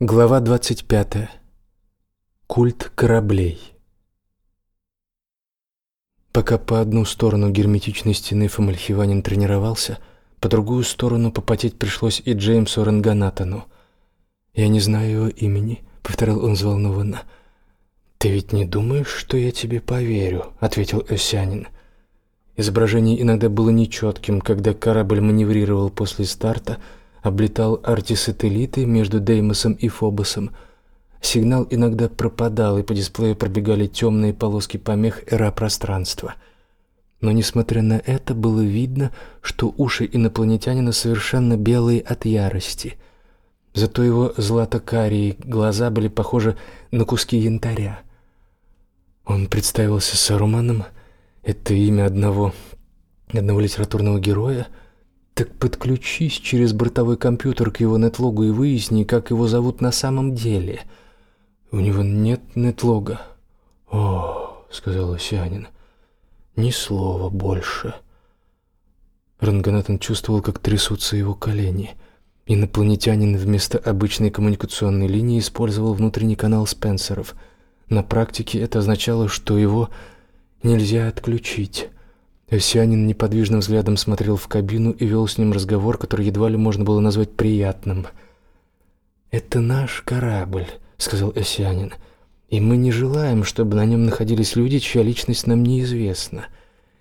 Глава 25. Культ кораблей. Пока по одну сторону герметичной стены Фомальхиванин тренировался, по другую сторону попотеть пришлось и Джеймсу Ранганатану. «Я не знаю его имени», — повторил он взволнованно. «Ты ведь не думаешь, что я тебе поверю?» — ответил Осянин. Изображение иногда было нечетким, когда корабль маневрировал после старта — облетал артисателлиты между Деймосом и Фобосом. Сигнал иногда пропадал, и по дисплею пробегали темные полоски помех эра-пространства. Но, несмотря на это, было видно, что уши инопланетянина совершенно белые от ярости. Зато его злато-карие глаза были похожи на куски янтаря. Он представился Саруманом. Это имя одного, одного литературного героя — так подключись через бортовой компьютер к его нетлогу и выясни, как его зовут на самом деле. У него нет нетлога. О, сказал Осянин. Ни слова больше. Ранганатан чувствовал, как трясутся его колени. Инопланетянин вместо обычной коммуникационной линии использовал внутренний канал Спенсеров. На практике это означало, что его нельзя отключить. Осянин неподвижным взглядом смотрел в кабину и вел с ним разговор, который едва ли можно было назвать приятным. «Это наш корабль», — сказал Осянин, — «и мы не желаем, чтобы на нем находились люди, чья личность нам неизвестна.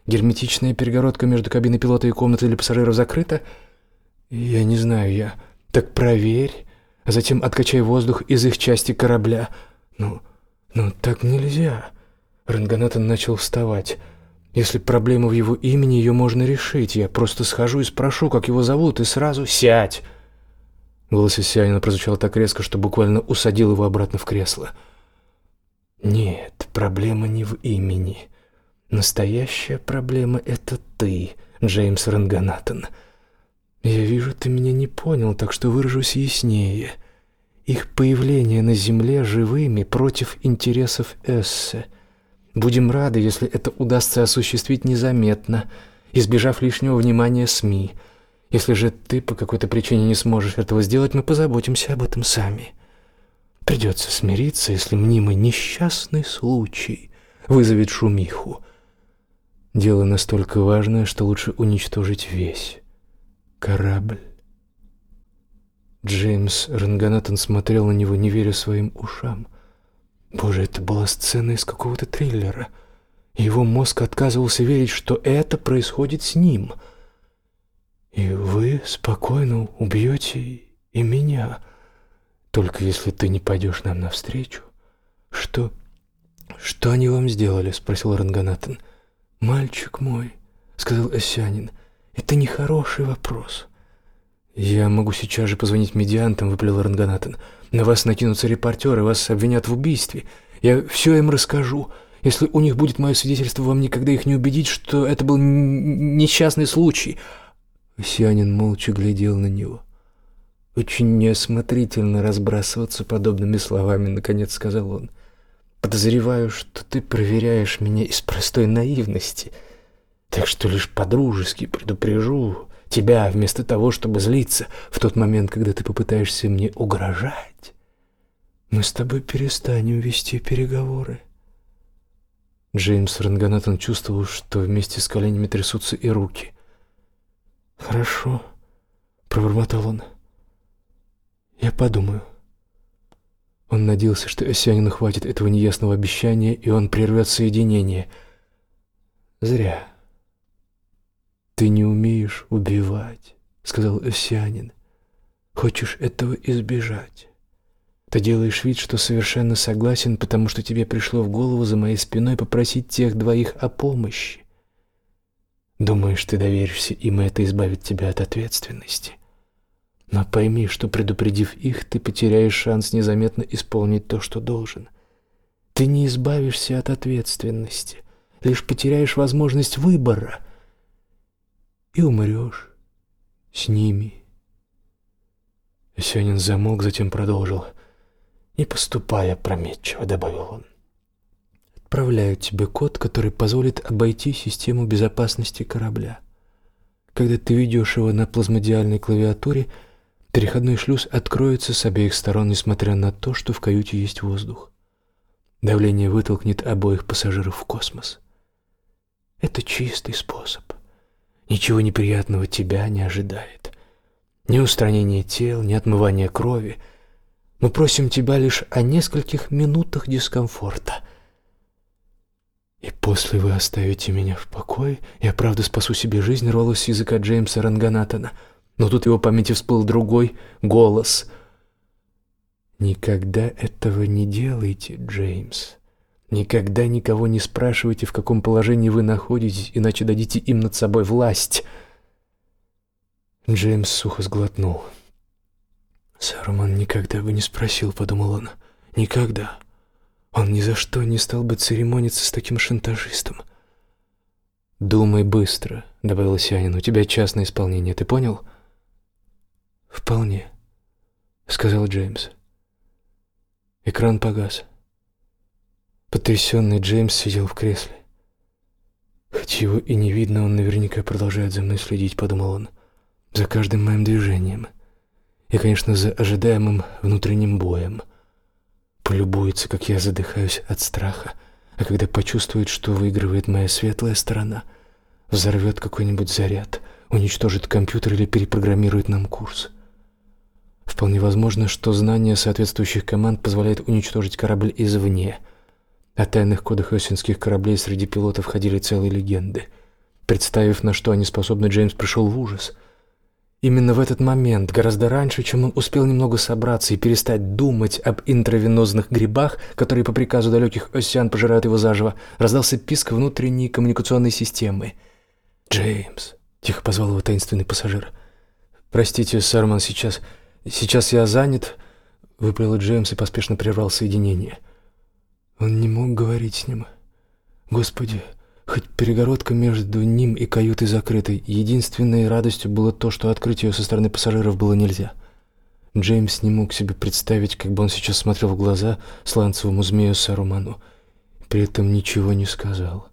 Герметичная перегородка между кабиной пилота и комнатой для пассажиров закрыта? Я не знаю, я... Так проверь, а затем откачай воздух из их части корабля. Ну, ну так нельзя». Ранганатан начал вставать. Если проблема в его имени, ее можно решить. Я просто схожу и спрошу, как его зовут, и сразу сядь. Голос Исянина прозвучал так резко, что буквально усадил его обратно в кресло. Нет, проблема не в имени. Настоящая проблема — это ты, Джеймс Ранганатон. Я вижу, ты меня не понял, так что выражусь яснее. Их появление на Земле живыми против интересов Эссе — Будем рады, если это удастся осуществить незаметно, избежав лишнего внимания СМИ. Если же ты по какой-то причине не сможешь этого сделать, мы позаботимся об этом сами. Придется смириться, если мнимый несчастный случай вызовет шумиху. Дело настолько важное, что лучше уничтожить весь корабль. Джеймс Ранганатон смотрел на него, не веря своим ушам. Боже, это была сцена из какого-то триллера. Его мозг отказывался верить, что это происходит с ним. И вы спокойно убьете и меня, только если ты не пойдешь нам навстречу. Что... что они вам сделали? Спросил Ранганатан. Мальчик мой, сказал Осянин, это нехороший вопрос. Я могу сейчас же позвонить медиантам, выплел Ранганатан. На вас накинутся репортеры, вас обвинят в убийстве. Я все им расскажу. Если у них будет мое свидетельство, вам никогда их не убедить, что это был несчастный случай». Сианин молча глядел на него. «Очень неосмотрительно разбрасываться подобными словами», — наконец сказал он. «Подозреваю, что ты проверяешь меня из простой наивности, так что лишь по-дружески предупрежу, тебя вместо того, чтобы злиться в тот момент, когда ты попытаешься мне угрожать. Мы с тобой перестанем вести переговоры. Джеймс Ранганатон чувствовал, что вместе с коленями трясутся и руки. «Хорошо», — пробормотал он. «Я подумаю». Он надеялся, что Осянину хватит этого неясного обещания, и он прервет соединение. Зря. «Ты не умеешь убивать», — сказал Осянин. «Хочешь этого избежать. Ты делаешь вид, что совершенно согласен, потому что тебе пришло в голову за моей спиной попросить тех двоих о помощи. Думаешь, ты доверишься им, и это избавит тебя от ответственности. Но пойми, что предупредив их, ты потеряешь шанс незаметно исполнить то, что должен. Ты не избавишься от ответственности, лишь потеряешь возможность выбора — и умрешь с ними. Есенин замолк, затем продолжил. «Не поступая опрометчиво», — добавил он. «Отправляю тебе код, который позволит обойти систему безопасности корабля. Когда ты ведешь его на плазмодиальной клавиатуре, Переходной шлюз откроется с обеих сторон, несмотря на то, что в каюте есть воздух. Давление вытолкнет обоих пассажиров в космос. Это чистый способ. Ничего неприятного тебя не ожидает. Ни устранения тел, ни отмывания крови. Мы просим тебя лишь о нескольких минутах дискомфорта. И после вы оставите меня в покое. Я правда спасу себе жизнь, рвалось с языка Джеймса Ранганатана. Но тут его памяти всплыл другой голос. Никогда этого не делайте, Джеймс. Никогда никого не спрашивайте, в каком положении вы находитесь, иначе дадите им над собой власть. Джеймс сухо сглотнул. Саруман никогда бы не спросил, подумал он. Никогда. Он ни за что не стал бы церемониться с таким шантажистом. «Думай быстро», — добавил Сианин. «У тебя частное исполнение, ты понял?» «Вполне», — сказал Джеймс. Экран погас. Потрясенный Джеймс сидел в кресле. «Хоть его и не видно, он наверняка продолжает за мной следить», — подумал он, — «за каждым моим движением. И, конечно, за ожидаемым внутренним боем» полюбуется, как я задыхаюсь от страха, а когда почувствует, что выигрывает моя светлая сторона, взорвет какой-нибудь заряд, уничтожит компьютер или перепрограммирует нам курс. Вполне возможно, что знание соответствующих команд позволяет уничтожить корабль извне. О тайных кодах осинских кораблей среди пилотов ходили целые легенды. Представив, на что они способны, Джеймс пришел в ужас — Именно в этот момент, гораздо раньше, чем он успел немного собраться и перестать думать об интравенозных грибах, которые по приказу далеких осян пожирают его заживо, раздался писк внутренней коммуникационной системы. «Джеймс», — тихо позвал его таинственный пассажир. «Простите, Сарман, сейчас... Сейчас я занят», — выпалил Джеймс и поспешно прервал соединение. Он не мог говорить с ним. «Господи, Хоть перегородка между ним и каютой закрытой, единственной радостью было то, что открыть ее со стороны пассажиров было нельзя. Джеймс не мог себе представить, как бы он сейчас смотрел в глаза сланцевому змею Саруману, при этом ничего не сказал.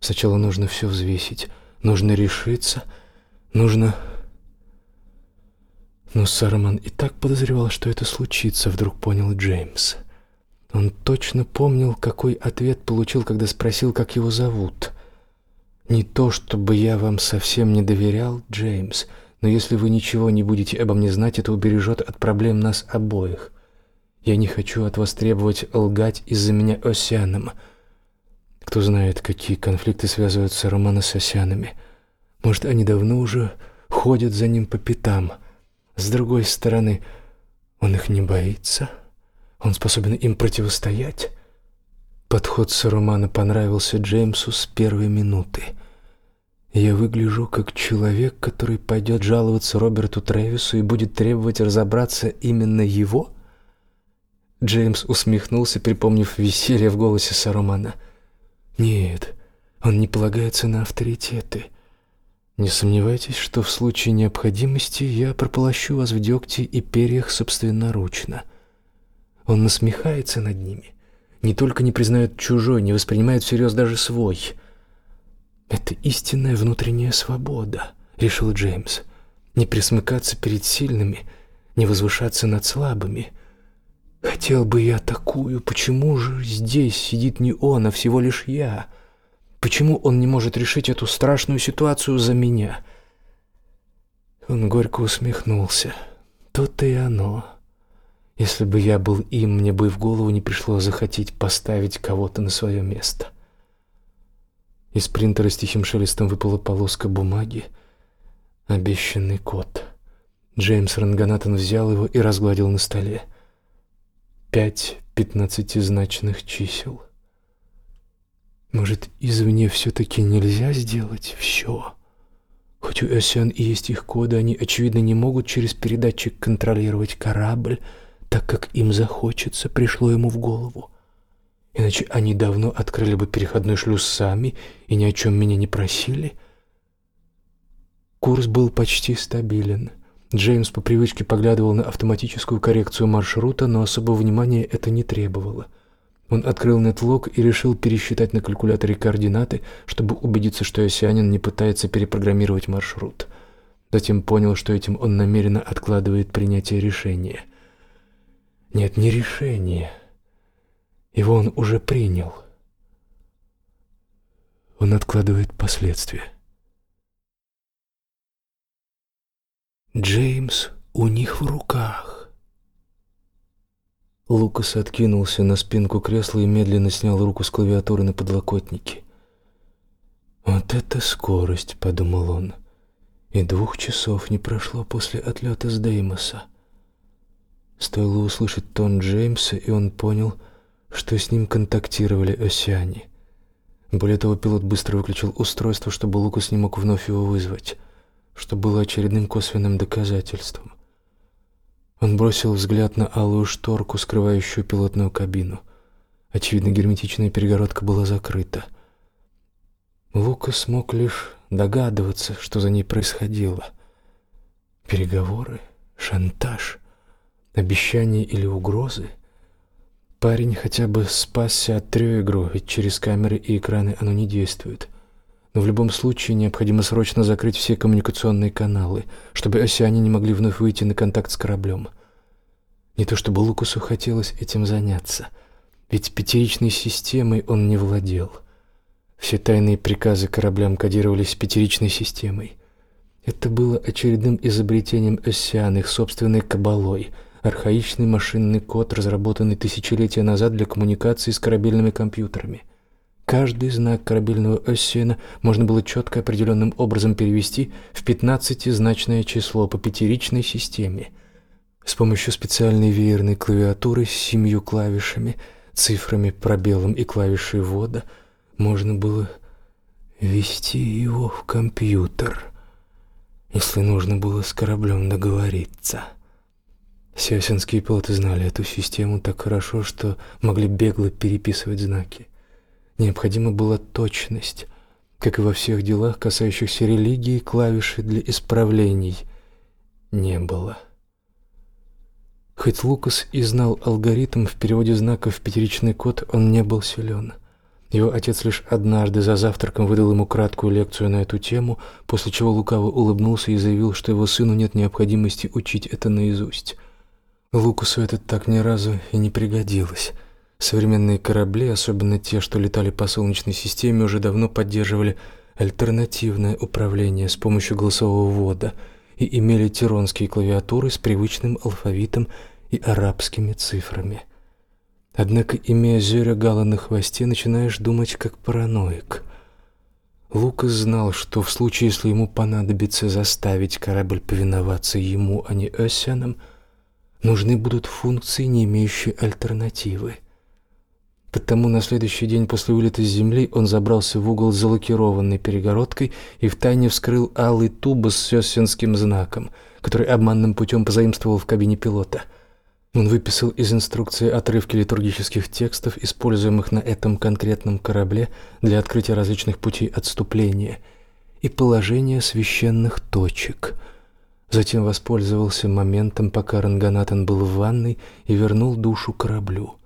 Сначала нужно все взвесить, нужно решиться, нужно... Но Саруман и так подозревал, что это случится, вдруг понял Джеймс. — он точно помнил, какой ответ получил, когда спросил, как его зовут. Не то, чтобы я вам совсем не доверял, Джеймс, но если вы ничего не будете обо мне знать, это убережет от проблем нас обоих. Я не хочу от вас требовать лгать из-за меня Осяном. Кто знает, какие конфликты связываются Романа с Осянами. Может, они давно уже ходят за ним по пятам. С другой стороны, он их не боится». Он способен им противостоять. Подход Сарумана понравился Джеймсу с первой минуты. Я выгляжу как человек, который пойдет жаловаться Роберту Трэвису и будет требовать разобраться именно его. Джеймс усмехнулся, припомнив веселье в голосе Сарумана. Нет, он не полагается на авторитеты. Не сомневайтесь, что в случае необходимости я прополощу вас в дегте и перьях собственноручно. Он насмехается над ними, не только не признает чужой, не воспринимает всерьез даже свой. Это истинная внутренняя свобода, решил Джеймс. Не присмыкаться перед сильными, не возвышаться над слабыми. Хотел бы я такую, почему же здесь сидит не он, а всего лишь я? Почему он не может решить эту страшную ситуацию за меня? Он горько усмехнулся. То-то и оно. Если бы я был им, мне бы в голову не пришло захотеть поставить кого-то на свое место. Из принтера с тихим шелестом выпала полоска бумаги. Обещанный код. Джеймс Ранганатон взял его и разгладил на столе. Пять пятнадцатизначных чисел. Может, извне все-таки нельзя сделать все? Хоть у Эссиан и есть их коды, они, очевидно, не могут через передатчик контролировать корабль, так, как им захочется, пришло ему в голову. Иначе они давно открыли бы переходной шлюз сами и ни о чем меня не просили. Курс был почти стабилен. Джеймс по привычке поглядывал на автоматическую коррекцию маршрута, но особого внимания это не требовало. Он открыл нетлог и решил пересчитать на калькуляторе координаты, чтобы убедиться, что осянин не пытается перепрограммировать маршрут. Затем понял, что этим он намеренно откладывает принятие решения. Нет, не решение. Его он уже принял. Он откладывает последствия. Джеймс у них в руках. Лукас откинулся на спинку кресла и медленно снял руку с клавиатуры на подлокотнике. «Вот это скорость!» — подумал он. И двух часов не прошло после отлета с Деймоса. Стоило услышать тон Джеймса, и он понял, что с ним контактировали осяне. Более того, пилот быстро выключил устройство, чтобы Лукас не мог вновь его вызвать что было очередным косвенным доказательством. Он бросил взгляд на алую шторку, скрывающую пилотную кабину. Очевидно, герметичная перегородка была закрыта. Лука смог лишь догадываться, что за ней происходило. Переговоры, шантаж, обещания или угрозы. Парень хотя бы спасся от трёегру, ведь через камеры и экраны оно не действует — но в любом случае необходимо срочно закрыть все коммуникационные каналы, чтобы осяне не могли вновь выйти на контакт с кораблем. Не то чтобы Лукусу хотелось этим заняться, ведь пятеричной системой он не владел. Все тайные приказы кораблям кодировались пятеричной системой. Это было очередным изобретением осян, их собственной кабалой, архаичный машинный код, разработанный тысячелетия назад для коммуникации с корабельными компьютерами. Каждый знак корабельного осена можно было четко определенным образом перевести в пятнадцатизначное число по пятеричной системе. С помощью специальной веерной клавиатуры с семью клавишами, цифрами, пробелом и клавишей ввода можно было ввести его в компьютер, если нужно было с кораблем договориться. Сиасинские пилоты знали эту систему так хорошо, что могли бегло переписывать знаки. Необходима была точность, как и во всех делах, касающихся религии, клавиши для исправлений не было. Хоть Лукас и знал алгоритм в переводе знаков в пятеричный код, он не был силен. Его отец лишь однажды за завтраком выдал ему краткую лекцию на эту тему, после чего лукаво улыбнулся и заявил, что его сыну нет необходимости учить это наизусть. Лукасу это так ни разу и не пригодилось. Современные корабли, особенно те, что летали по Солнечной системе, уже давно поддерживали альтернативное управление с помощью голосового ввода и имели тиронские клавиатуры с привычным алфавитом и арабскими цифрами. Однако, имея зеря гала на хвосте, начинаешь думать как параноик. Лукас знал, что в случае, если ему понадобится заставить корабль повиноваться ему, а не Оссянам, нужны будут функции, не имеющие альтернативы — Потому на следующий день после вылета с земли он забрался в угол с залакированной перегородкой и втайне вскрыл алый тубус с сёсенским знаком, который обманным путем позаимствовал в кабине пилота. Он выписал из инструкции отрывки литургических текстов, используемых на этом конкретном корабле для открытия различных путей отступления, и положения священных точек. Затем воспользовался моментом, пока Ранганатан был в ванной, и вернул душу кораблю.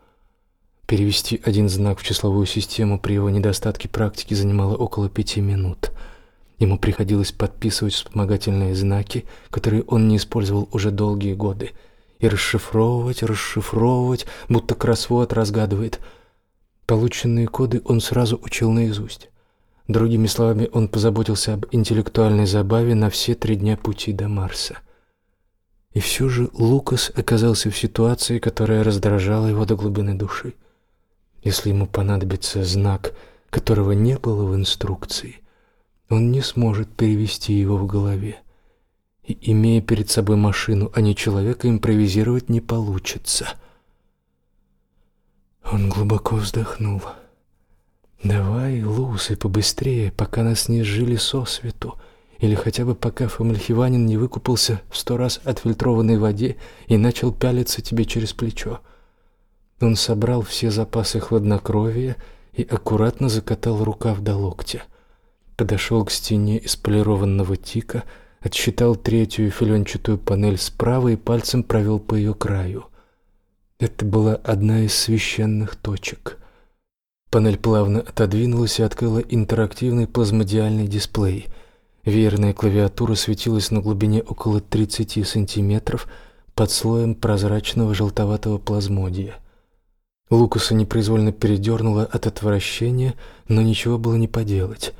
Перевести один знак в числовую систему при его недостатке практики занимало около пяти минут. Ему приходилось подписывать вспомогательные знаки, которые он не использовал уже долгие годы, и расшифровывать, расшифровывать, будто кроссворд разгадывает. Полученные коды он сразу учил наизусть. Другими словами, он позаботился об интеллектуальной забаве на все три дня пути до Марса. И все же Лукас оказался в ситуации, которая раздражала его до глубины души. Если ему понадобится знак, которого не было в инструкции, он не сможет перевести его в голове. И, имея перед собой машину, а не человека, импровизировать не получится. Он глубоко вздохнул. «Давай, Лусы, побыстрее, пока нас не сжили сосвету, или хотя бы пока Фомальхиванин не выкупался в сто раз отфильтрованной воде и начал пялиться тебе через плечо». Он собрал все запасы хладнокровия и аккуратно закатал рукав до локтя. Подошел к стене из полированного тика, отсчитал третью филенчатую панель справа и пальцем провел по ее краю. Это была одна из священных точек. Панель плавно отодвинулась и открыла интерактивный плазмодиальный дисплей. Веерная клавиатура светилась на глубине около 30 сантиметров под слоем прозрачного желтоватого плазмодия. Лукаса непроизвольно передернуло от отвращения, но ничего было не поделать.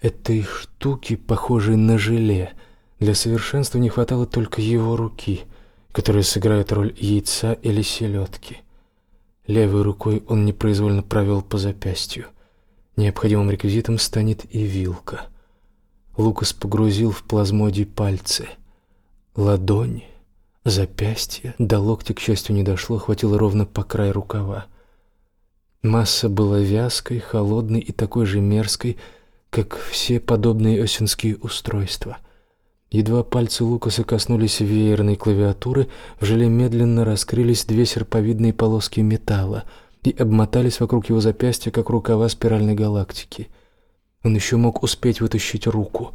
Этой штуки, похожей на желе, для совершенства не хватало только его руки, которая сыграет роль яйца или селедки. Левой рукой он непроизвольно провел по запястью. Необходимым реквизитом станет и вилка. Лукас погрузил в плазмодий пальцы. Ладони, запястье, до локтя, к счастью, не дошло, хватило ровно по краю рукава. Масса была вязкой, холодной и такой же мерзкой, как все подобные осенские устройства. Едва пальцы Лукаса коснулись веерной клавиатуры, в желе медленно раскрылись две серповидные полоски металла и обмотались вокруг его запястья, как рукава спиральной галактики. Он еще мог успеть вытащить руку,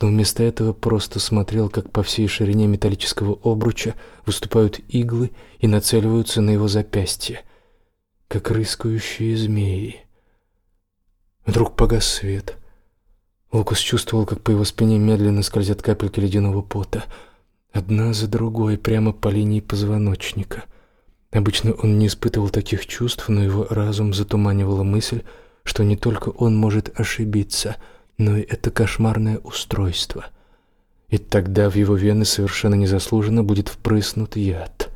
но вместо этого просто смотрел, как по всей ширине металлического обруча выступают иглы и нацеливаются на его запястье, как рыскающие змеи. Вдруг погас свет — Лукас чувствовал, как по его спине медленно скользят капельки ледяного пота, одна за другой, прямо по линии позвоночника. Обычно он не испытывал таких чувств, но его разум затуманивала мысль, что не только он может ошибиться, но и это кошмарное устройство. И тогда в его вены совершенно незаслуженно будет впрыснут яд.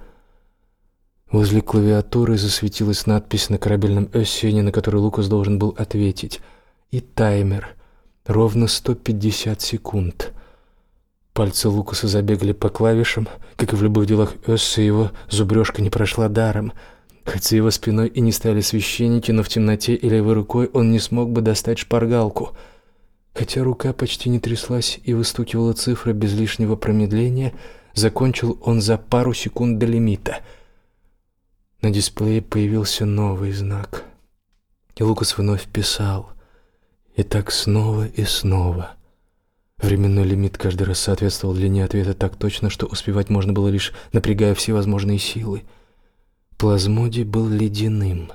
Возле клавиатуры засветилась надпись на корабельном эссене, на который Лукас должен был ответить, и таймер — Ровно 150 секунд. Пальцы Лукаса забегали по клавишам, как и в любых делах Эсса, его зубрежка не прошла даром. Хоть за его спиной и не стояли священники, но в темноте и левой рукой он не смог бы достать шпаргалку. Хотя рука почти не тряслась и выстукивала цифры без лишнего промедления, закончил он за пару секунд до лимита. На дисплее появился новый знак. И Лукас вновь писал — и так снова и снова. Временной лимит каждый раз соответствовал длине ответа так точно, что успевать можно было лишь напрягая все возможные силы. Плазмодий был ледяным.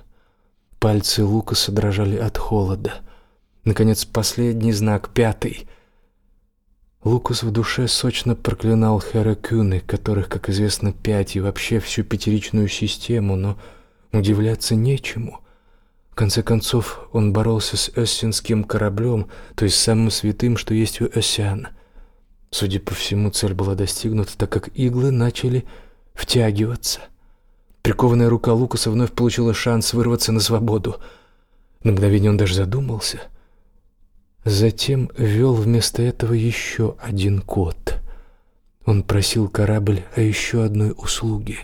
Пальцы Лукаса дрожали от холода. Наконец, последний знак, пятый. Лукас в душе сочно проклинал Херакюны, которых, как известно, пять, и вообще всю пятеричную систему, но удивляться нечему. В конце концов, он боролся с эссенским кораблем, то есть самым святым, что есть у Эссиана. Судя по всему, цель была достигнута, так как иглы начали втягиваться. Прикованная рука Лукаса вновь получила шанс вырваться на свободу. На мгновение он даже задумался. Затем ввел вместо этого еще один код. Он просил корабль о еще одной услуге.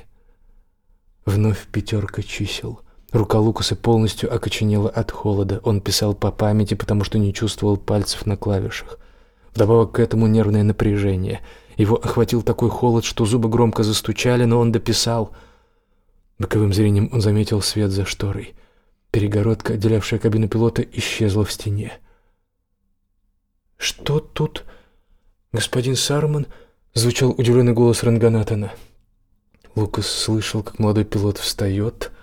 Вновь пятерка чисел — Рука Лукаса полностью окоченела от холода. Он писал по памяти, потому что не чувствовал пальцев на клавишах. Вдобавок к этому нервное напряжение. Его охватил такой холод, что зубы громко застучали, но он дописал. Боковым зрением он заметил свет за шторой. Перегородка, отделявшая кабину пилота, исчезла в стене. «Что тут?» «Господин Сарман?» — звучал удивленный голос Ранганатана. Лукас слышал, как молодой пилот встает —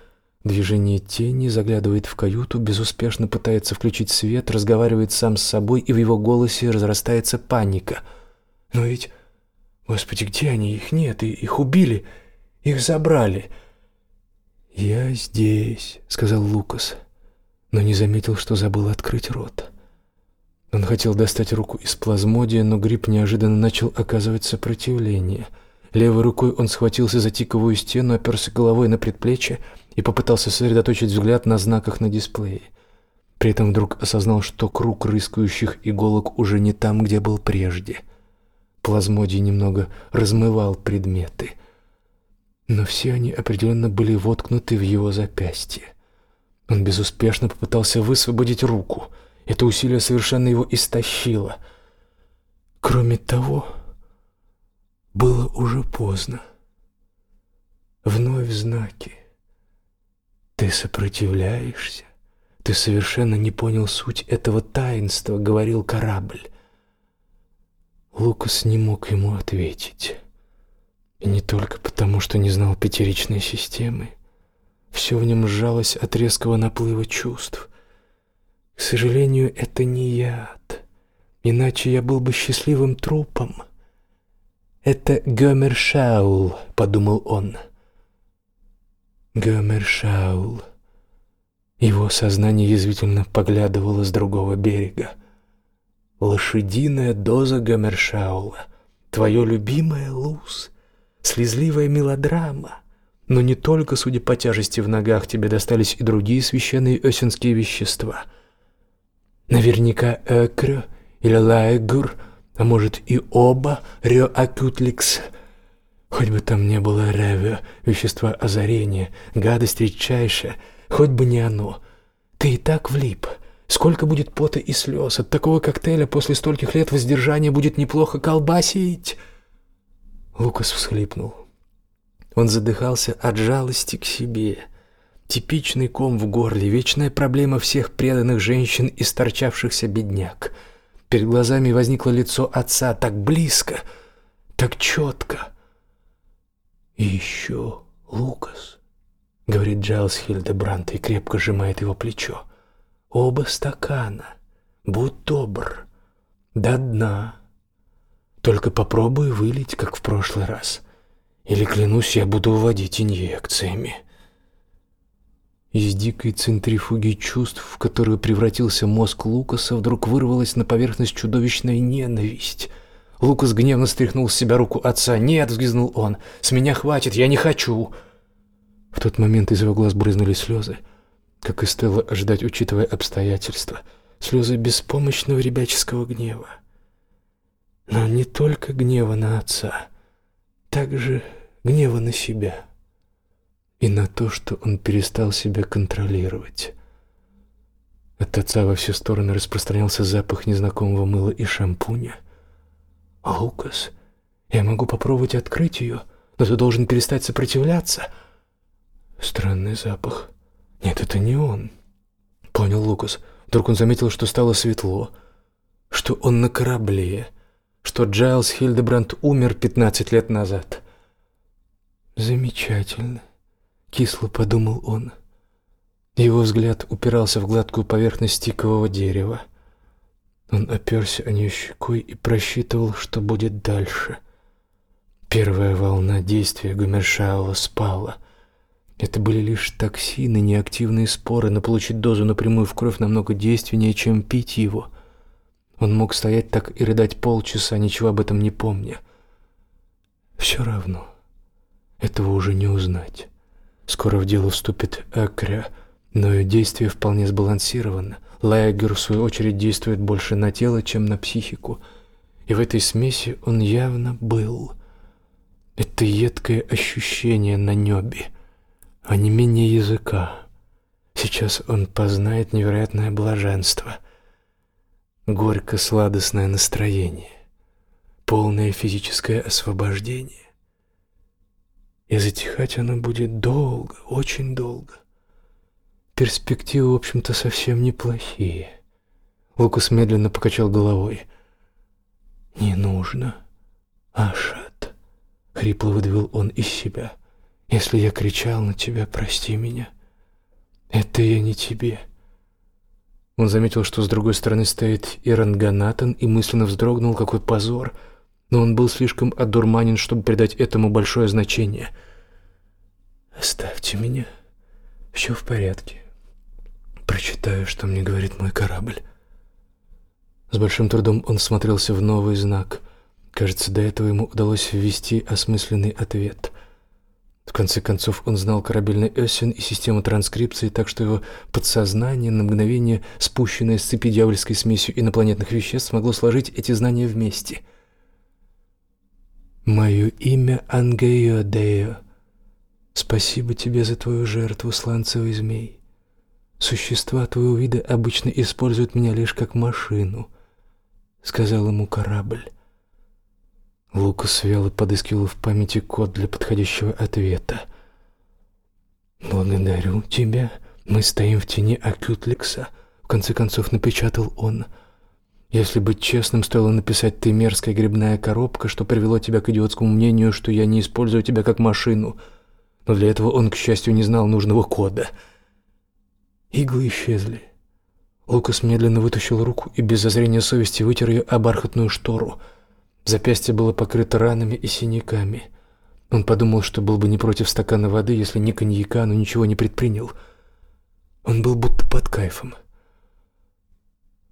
Движение тени заглядывает в каюту, безуспешно пытается включить свет, разговаривает сам с собой, и в его голосе разрастается паника. Но ведь, господи, где они? Их нет, и их убили, их забрали. Я здесь, сказал Лукас, но не заметил, что забыл открыть рот. Он хотел достать руку из плазмодия, но гриб неожиданно начал оказывать сопротивление. Левой рукой он схватился за тиковую стену, оперся головой на предплечье и попытался сосредоточить взгляд на знаках на дисплее. При этом вдруг осознал, что круг рыскающих иголок уже не там, где был прежде. Плазмодий немного размывал предметы, но все они определенно были воткнуты в его запястье. Он безуспешно попытался высвободить руку. Это усилие совершенно его истощило. Кроме того, было уже поздно. Вновь знаки. Ты сопротивляешься? Ты совершенно не понял суть этого таинства, говорил корабль. Лукас не мог ему ответить. И не только потому, что не знал пятеричной системы. Все в нем сжалось от резкого наплыва чувств. К сожалению, это не яд. Иначе я был бы счастливым трупом. Это Гомершаул, подумал он. Гомершаул. Его сознание язвительно поглядывало с другого берега. Лошадиная доза Гомершаула. Твое любимое луз. Слезливая мелодрама. Но не только, судя по тяжести в ногах, тебе достались и другие священные осенские вещества. Наверняка экрё или лайгур, а может и оба рёакутликс. Хоть бы там не было реве, вещества озарения, гадость редчайшая, хоть бы не оно. Ты и так влип. Сколько будет пота и слез от такого коктейля после стольких лет воздержания будет неплохо колбасить. Лукас всхлипнул. Он задыхался от жалости к себе. Типичный ком в горле, вечная проблема всех преданных женщин и сторчавшихся бедняк — Перед глазами возникло лицо отца так близко, так четко. И еще Лукас, говорит Джайлс Хильдебрант и крепко сжимает его плечо. Оба стакана. Будь добр. До дна. Только попробуй вылить, как в прошлый раз. Или клянусь, я буду вводить инъекциями. Из дикой центрифуги чувств, в которую превратился мозг Лукаса, вдруг вырвалась на поверхность чудовищная ненависть. Лукас гневно стряхнул с себя руку отца. "Нет", взвизгнул он. "С меня хватит, я не хочу". В тот момент из его глаз брызнули слезы, как и стоило ожидать, учитывая обстоятельства, слезы беспомощного ребяческого гнева. Но не только гнева на отца, также гнева на себя и на то, что он перестал себя контролировать. От отца во все стороны распространялся запах незнакомого мыла и шампуня. «Лукас, я могу попробовать открыть ее, но ты должен перестать сопротивляться». Странный запах. Нет, это не он. Понял Лукас. Вдруг он заметил, что стало светло, что он на корабле, что Джайлс Хильдебранд умер пятнадцать лет назад. Замечательно кисло подумал он. Его взгляд упирался в гладкую поверхность тикового дерева. Он оперся о нее щекой и просчитывал, что будет дальше. Первая волна действия Гомершаула спала. Это были лишь токсины, неактивные споры, но получить дозу напрямую в кровь намного действеннее, чем пить его. Он мог стоять так и рыдать полчаса, ничего об этом не помня. Все равно, этого уже не узнать. Скоро в дело вступит Акря, но ее действие вполне сбалансировано. Лайгер, в свою очередь, действует больше на тело, чем на психику. И в этой смеси он явно был. Это едкое ощущение на небе, а не менее языка. Сейчас он познает невероятное блаженство, горько-сладостное настроение, полное физическое освобождение. И затихать оно будет долго, очень долго. Перспективы, в общем-то, совсем неплохие. Лукас медленно покачал головой. «Не нужно, Ашат», — хрипло выдавил он из себя. «Если я кричал на тебя, прости меня. Это я не тебе». Он заметил, что с другой стороны стоит Иранганатан и мысленно вздрогнул, какой позор — но он был слишком одурманен, чтобы придать этому большое значение. «Оставьте меня. Все в порядке. Прочитаю, что мне говорит мой корабль». С большим трудом он смотрелся в новый знак. Кажется, до этого ему удалось ввести осмысленный ответ. В конце концов, он знал корабельный Эссен и систему транскрипции, так что его подсознание, на мгновение спущенное с цепи дьявольской смесью инопланетных веществ, могло сложить эти знания вместе — Мое имя Ангеодео. Спасибо тебе за твою жертву, сланцевый змей. Существа твоего вида обычно используют меня лишь как машину, сказал ему корабль. Лукас вяло подыскивал в памяти код для подходящего ответа. Благодарю тебя. Мы стоим в тени Акютликса. В конце концов напечатал он. Если быть честным, стоило написать «ты мерзкая грибная коробка», что привело тебя к идиотскому мнению, что я не использую тебя как машину. Но для этого он, к счастью, не знал нужного кода. Иглы исчезли. Лукас медленно вытащил руку и без зазрения совести вытер ее о бархатную штору. Запястье было покрыто ранами и синяками. Он подумал, что был бы не против стакана воды, если ни коньяка, но ничего не предпринял. Он был будто под кайфом.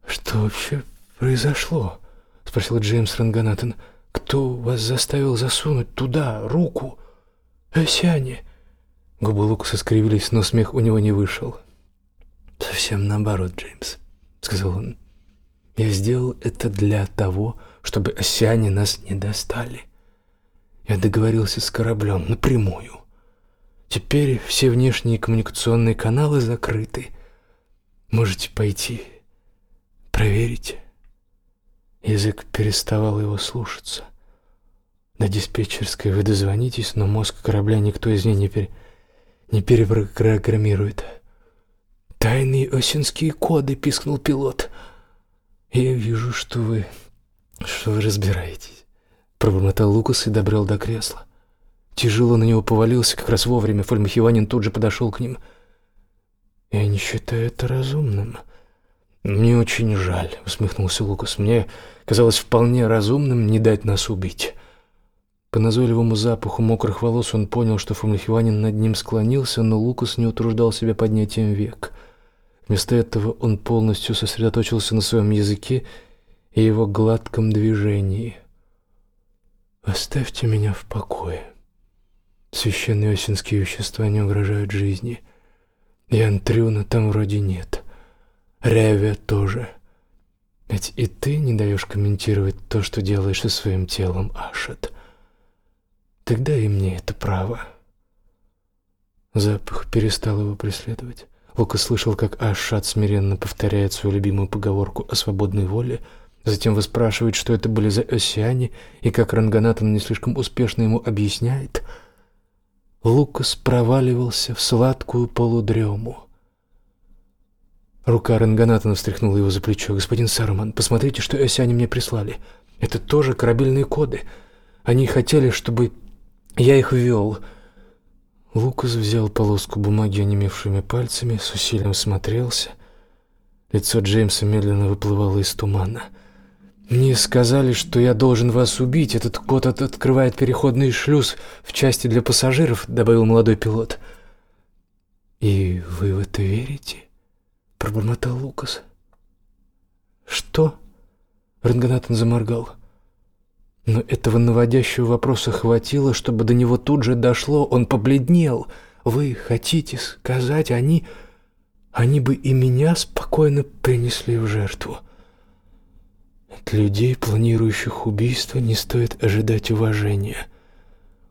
«Что вообще произошло?» — спросил Джеймс Ранганатан. «Кто вас заставил засунуть туда руку? Осяне!» Губы Лукаса скривились, но смех у него не вышел. «Совсем наоборот, Джеймс», — сказал он. «Я сделал это для того, чтобы осяне нас не достали. Я договорился с кораблем напрямую. Теперь все внешние коммуникационные каналы закрыты. Можете пойти проверить». Язык переставал его слушаться. До диспетчерской вы дозвонитесь, но мозг корабля никто из ней не, пер... не перепрограммирует. «Тайные осинские коды», — пискнул пилот. «Я вижу, что вы... что вы разбираетесь», — пробормотал Лукас и добрел до кресла. Тяжело на него повалился, как раз вовремя Фольмахиванин тут же подошел к ним. «Я не считаю это разумным». «Мне очень жаль», — усмехнулся Лукас. «Мне казалось вполне разумным не дать нас убить». По назойливому запаху мокрых волос он понял, что Фомлихиванин над ним склонился, но Лукас не утруждал себя поднятием век. Вместо этого он полностью сосредоточился на своем языке и его гладком движении. «Оставьте меня в покое. Священные осинские вещества не угрожают жизни. Янтрюна там вроде нет. Реве тоже. Ведь и ты не даешь комментировать то, что делаешь со своим телом, Ашет. Тогда и мне это право». Запах перестал его преследовать. Лука слышал, как Ашат смиренно повторяет свою любимую поговорку о свободной воле, затем выспрашивает, что это были за осяне, и как Ранганатан не слишком успешно ему объясняет. Лукас проваливался в сладкую полудрему. Рука Ранганатана встряхнула его за плечо. «Господин Саруман, посмотрите, что осяне мне прислали. Это тоже корабельные коды. Они хотели, чтобы я их ввел». Лукас взял полоску бумаги онемевшими пальцами, с усилием смотрелся. Лицо Джеймса медленно выплывало из тумана. «Мне сказали, что я должен вас убить. Этот код от открывает переходный шлюз в части для пассажиров», — добавил молодой пилот. «И вы в это верите?» — пробормотал Лукас. «Что?» — Рентгенатон заморгал. Но этого наводящего вопроса хватило, чтобы до него тут же дошло. Он побледнел. «Вы хотите сказать, они... они бы и меня спокойно принесли в жертву?» От людей, планирующих убийство, не стоит ожидать уважения.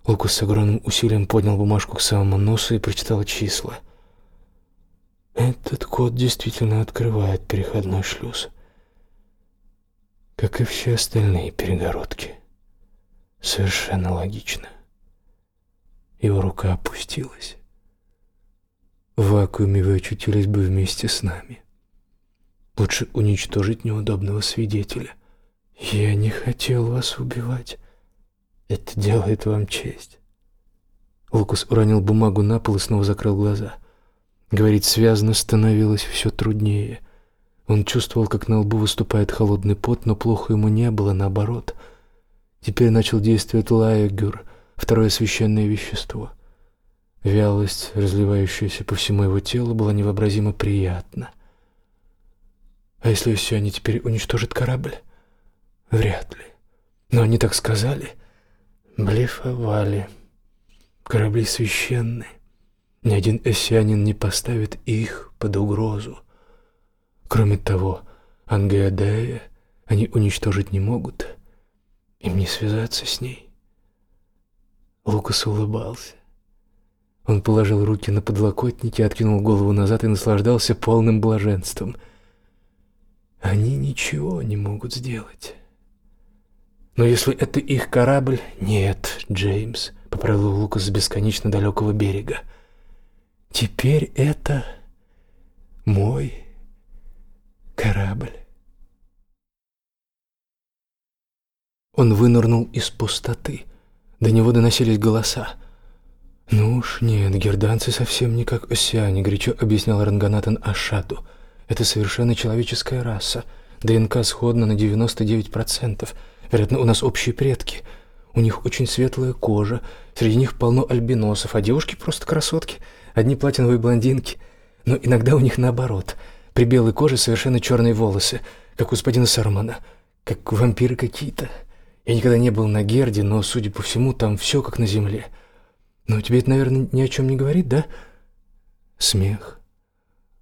Лукас с огромным усилием поднял бумажку к самому носу и прочитал числа. Этот код действительно открывает переходной шлюз, как и все остальные перегородки. Совершенно логично. Его рука опустилась. В вакууме вы очутились бы вместе с нами. Лучше уничтожить неудобного свидетеля. Я не хотел вас убивать. Это делает вам честь. Лукас уронил бумагу на пол и снова закрыл глаза. Говорить связно становилось все труднее. Он чувствовал, как на лбу выступает холодный пот, но плохо ему не было, наоборот — Теперь начал действовать лаегюр, второе священное вещество. Вялость, разливающаяся по всему его телу, была невообразимо приятна. А если все они теперь уничтожат корабль? Вряд ли. Но они так сказали. Блефовали. Корабли священные. Ни один эссианин не поставит их под угрозу. Кроме того, Ангеадея они уничтожить не могут. Им не связаться с ней. Лукас улыбался. Он положил руки на подлокотники, откинул голову назад и наслаждался полным блаженством. Они ничего не могут сделать. Но если это их корабль... Нет, Джеймс, поправил Лукас с бесконечно далекого берега. Теперь это мой корабль. Он вынырнул из пустоты. До него доносились голоса. «Ну уж нет, герданцы совсем не как осяне», — горячо объяснял Ранганатан Ашату. Это совершенно человеческая раса. ДНК сходна на 99%. Вероятно, у нас общие предки. У них очень светлая кожа, среди них полно альбиносов, а девушки просто красотки. Одни платиновые блондинки. Но иногда у них наоборот. При белой коже совершенно черные волосы, как у господина Сармана, как вампиры какие-то. Я никогда не был на Герде, но, судя по всему, там все как на земле. Но тебе это, наверное, ни о чем не говорит, да? Смех.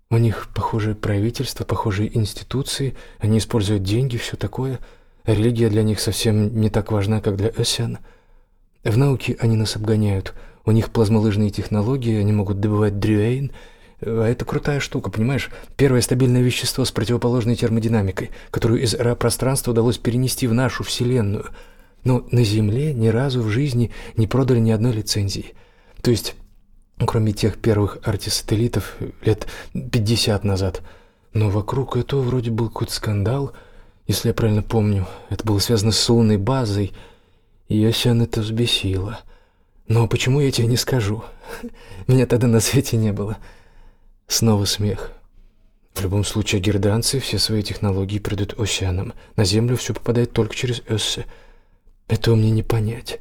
У них похожее правительство, похожие институции, они используют деньги, все такое. Религия для них совсем не так важна, как для Эссиана. В науке они нас обгоняют. У них плазмолыжные технологии, они могут добывать дрюэйн. А это крутая штука, понимаешь? Первое стабильное вещество с противоположной термодинамикой, которую из пространства удалось перенести в нашу Вселенную. Но на Земле ни разу в жизни не продали ни одной лицензии. То есть, кроме тех первых артисателлитов лет 50 назад. Но вокруг этого вроде был какой-то скандал, если я правильно помню. Это было связано с лунной базой, и Ясян это взбесило. Но почему я тебе не скажу? Меня тогда на свете не было. Снова смех. В любом случае, герданцы все свои технологии придут океаном. На Землю все попадает только через Эссе. Этого мне не понять.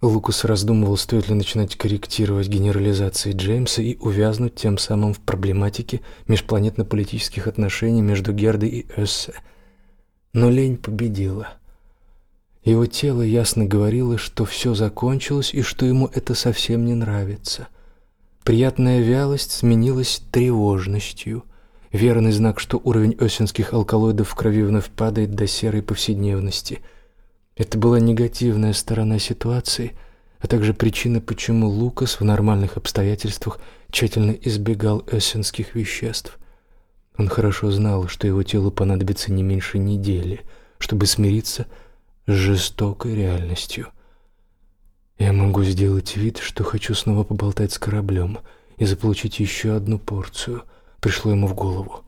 Лукас раздумывал, стоит ли начинать корректировать генерализации Джеймса и увязнуть тем самым в проблематике межпланетно-политических отношений между Гердой и Эссе. Но лень победила. Его тело ясно говорило, что все закончилось и что ему это совсем не нравится — Приятная вялость сменилась тревожностью. Верный знак, что уровень осенских алкалоидов в крови вновь падает до серой повседневности. Это была негативная сторона ситуации, а также причина, почему Лукас в нормальных обстоятельствах тщательно избегал осенских веществ. Он хорошо знал, что его телу понадобится не меньше недели, чтобы смириться с жестокой реальностью. Я могу сделать вид, что хочу снова поболтать с кораблем и заполучить еще одну порцию. Пришло ему в голову.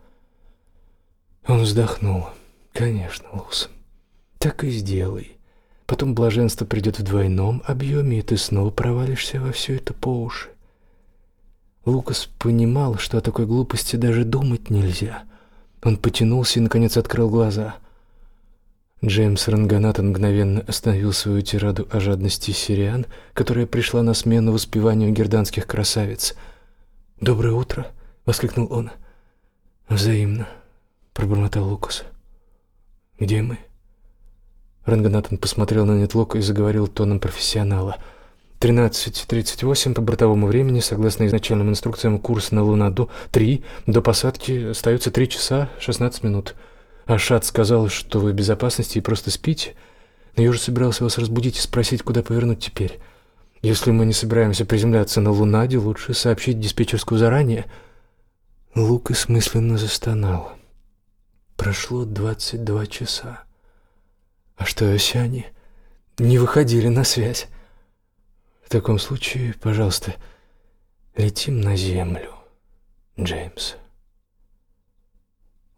Он вздохнул. Конечно, Лус. Так и сделай. Потом блаженство придет в двойном объеме, и ты снова провалишься во все это по уши. Лукас понимал, что о такой глупости даже думать нельзя. Он потянулся и наконец открыл глаза. Джеймс Ранганатан мгновенно остановил свою тираду о жадности сириан, которая пришла на смену воспеванию герданских красавиц. «Доброе утро!» — воскликнул он. «Взаимно», — пробормотал Лукас. «Где мы?» Ранганатан посмотрел на Нетлока и заговорил тоном профессионала. «Тринадцать тридцать восемь по бортовому времени, согласно изначальным инструкциям, курс на Лунаду. Три. До посадки остается три часа шестнадцать минут». Ашат сказал, что вы в безопасности и просто спите. Но я уже собирался вас разбудить и спросить, куда повернуть теперь. Если мы не собираемся приземляться на Лунаде, лучше сообщить диспетчерскую заранее. Лук мысленно застонал. Прошло двадцать два часа. А что, если они не выходили на связь? В таком случае, пожалуйста, летим на землю, Джеймс.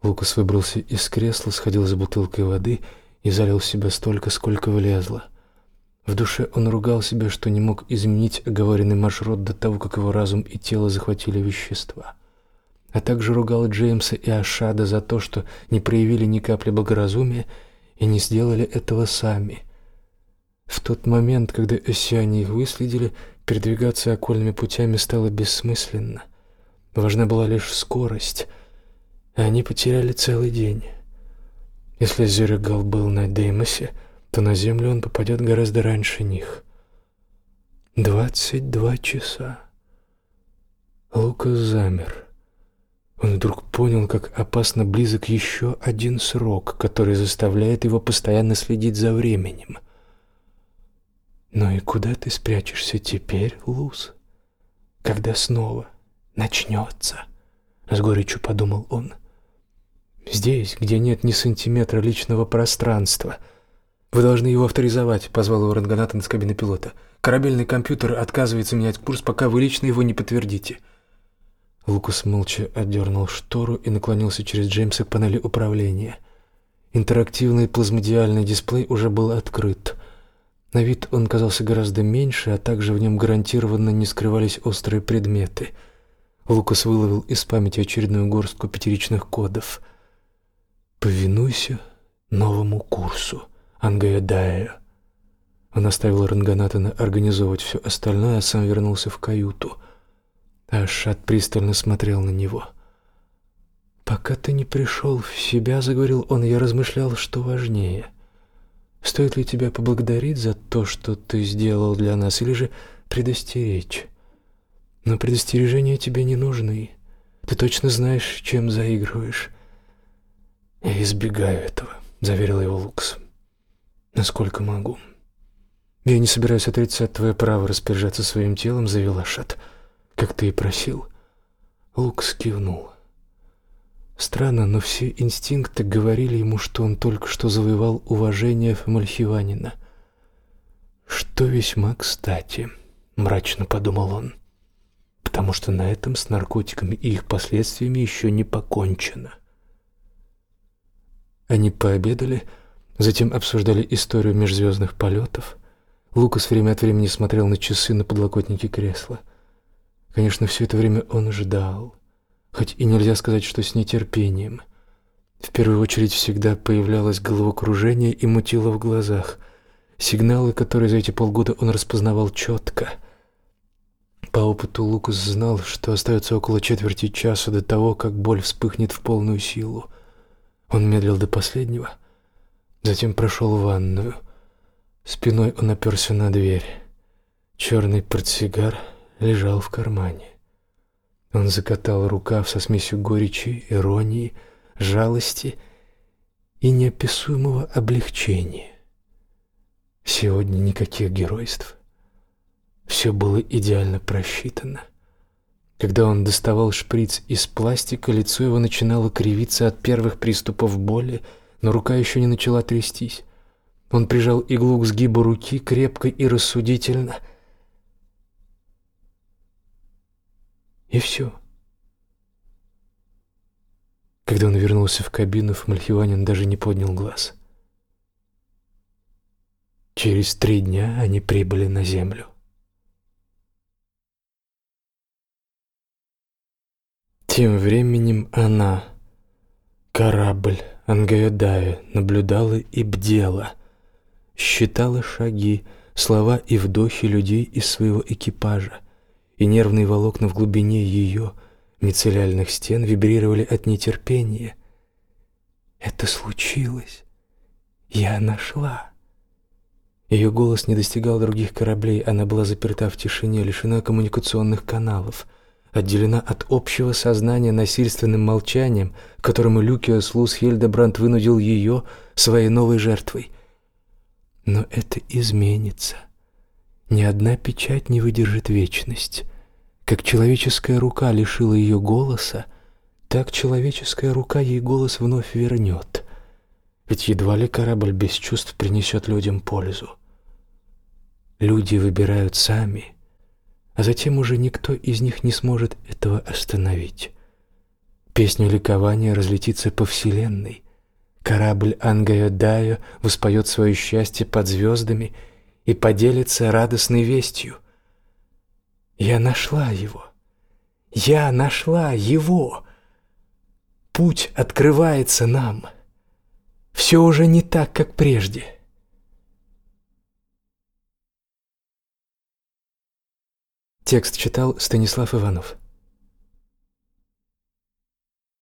Лукас выбрался из кресла, сходил за бутылкой воды и залил себя столько, сколько влезло. В душе он ругал себя, что не мог изменить оговоренный маршрут до того, как его разум и тело захватили вещества. А также ругал Джеймса и Ашада за то, что не проявили ни капли благоразумия и не сделали этого сами. В тот момент, когда осяне их выследили, передвигаться окольными путями стало бессмысленно. Важна была лишь скорость — они потеряли целый день. Если Зюригал был на Деймосе, то на Землю он попадет гораздо раньше них. Двадцать два часа. Лукас замер. Он вдруг понял, как опасно близок еще один срок, который заставляет его постоянно следить за временем. «Ну и куда ты спрячешься теперь, Луз? Когда снова начнется?» — с горечью подумал он. Здесь, где нет ни сантиметра личного пространства. Вы должны его авторизовать, позвал его Ранганатан из кабины пилота. Корабельный компьютер отказывается менять курс, пока вы лично его не подтвердите. Лукас молча отдернул штору и наклонился через Джеймса к панели управления. Интерактивный плазмодиальный дисплей уже был открыт. На вид он казался гораздо меньше, а также в нем гарантированно не скрывались острые предметы — Лукас выловил из памяти очередную горстку пятеричных кодов. «Повинуйся новому курсу, Ангаядая». Он оставил Ранганатана организовывать все остальное, а сам вернулся в каюту. Ашат пристально смотрел на него. «Пока ты не пришел в себя, — заговорил он, — я размышлял, что важнее. Стоит ли тебя поблагодарить за то, что ты сделал для нас, или же предостеречь? Но предостережения тебе не нужны. Ты точно знаешь, чем заигрываешь». «Я избегаю этого», — заверил его Лукс. «Насколько могу». «Я не собираюсь отрицать твое право распоряжаться своим телом», — заявил Ашат, — «как ты и просил». Лукс кивнул. Странно, но все инстинкты говорили ему, что он только что завоевал уважение Мальхиванина. «Что весьма кстати», — мрачно подумал он, — «потому что на этом с наркотиками и их последствиями еще не покончено». Они пообедали, затем обсуждали историю межзвездных полетов — Лукас время от времени смотрел на часы на подлокотнике кресла. Конечно, все это время он ждал, хоть и нельзя сказать, что с нетерпением. В первую очередь всегда появлялось головокружение и мутило в глазах, сигналы, которые за эти полгода он распознавал четко. По опыту Лукас знал, что остается около четверти часа до того, как боль вспыхнет в полную силу. Он медлил до последнего, затем прошел в ванную — Спиной он оперся на дверь. Черный портсигар лежал в кармане. Он закатал рукав со смесью горечи, иронии, жалости и неописуемого облегчения. Сегодня никаких геройств. Все было идеально просчитано. Когда он доставал шприц из пластика, лицо его начинало кривиться от первых приступов боли, но рука еще не начала трястись. Он прижал иглу к сгибу руки крепко и рассудительно. И все. Когда он вернулся в кабину, Фмальхиванин даже не поднял глаз. Через три дня они прибыли на землю. Тем временем она, корабль Ангайодая, наблюдала и бдела — считала шаги, слова и вдохи людей из своего экипажа, и нервные волокна в глубине ее мицеллярных стен вибрировали от нетерпения. Это случилось. Я нашла. Ее голос не достигал других кораблей, она была заперта в тишине, лишена коммуникационных каналов, отделена от общего сознания насильственным молчанием, которому Люкиос Лус Хильдебранд вынудил ее своей новой жертвой — но это изменится. Ни одна печать не выдержит вечность. Как человеческая рука лишила ее голоса, так человеческая рука ей голос вновь вернет. Ведь едва ли корабль без чувств принесет людям пользу. Люди выбирают сами, а затем уже никто из них не сможет этого остановить. Песня ликования разлетится по вселенной, Корабль Ангайо-Дайо воспоет свое счастье под звездами и поделится радостной вестью. Я нашла его. Я нашла его. Путь открывается нам. Все уже не так, как прежде. Текст читал Станислав Иванов.